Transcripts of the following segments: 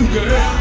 you, girl.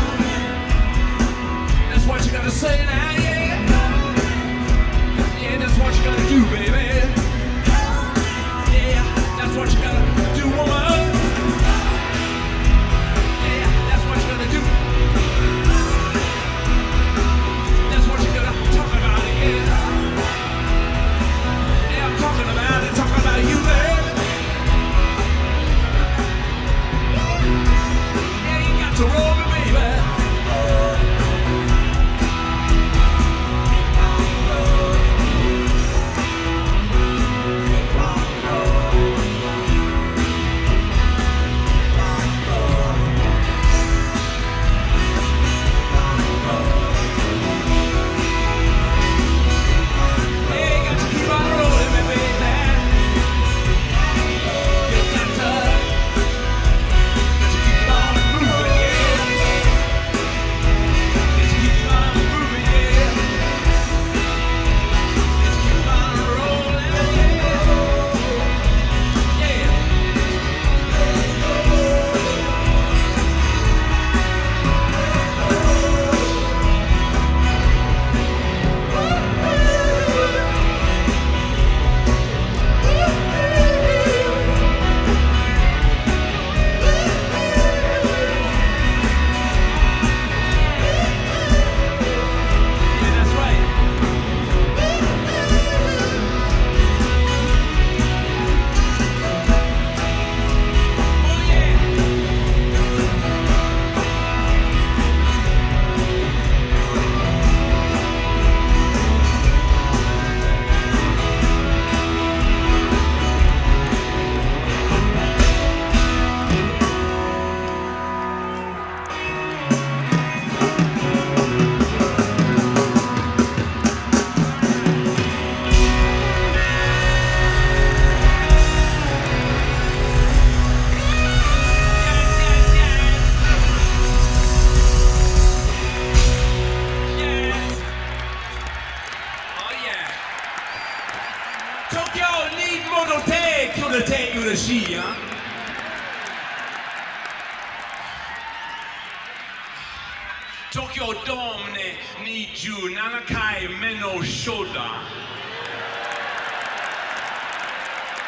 Tokyo Dome ni ju nanakai meno shoda.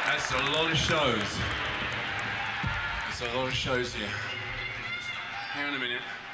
That's a lot of shows. That's a lot of shows here. Hang on a minute.